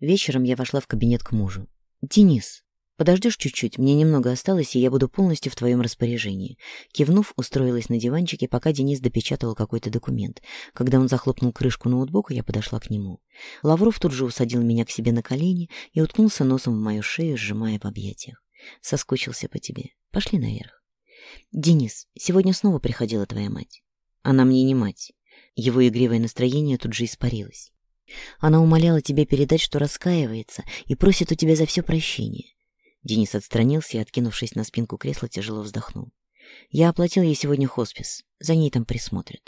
Вечером я вошла в кабинет к мужу. «Денис, подождешь чуть-чуть, мне немного осталось, и я буду полностью в твоем распоряжении». Кивнув, устроилась на диванчике, пока Денис допечатывал какой-то документ. Когда он захлопнул крышку ноутбука, я подошла к нему. Лавров тут же усадил меня к себе на колени и уткнулся носом в мою шею, сжимая в объятиях. «Соскучился по тебе. Пошли наверх». «Денис, сегодня снова приходила твоя мать». «Она мне не мать». Его игривое настроение тут же испарилось. Она умоляла тебя передать, что раскаивается, и просит у тебя за все прощения. Денис отстранился и, откинувшись на спинку кресла, тяжело вздохнул. Я оплатил ей сегодня хоспис. За ней там присмотрят.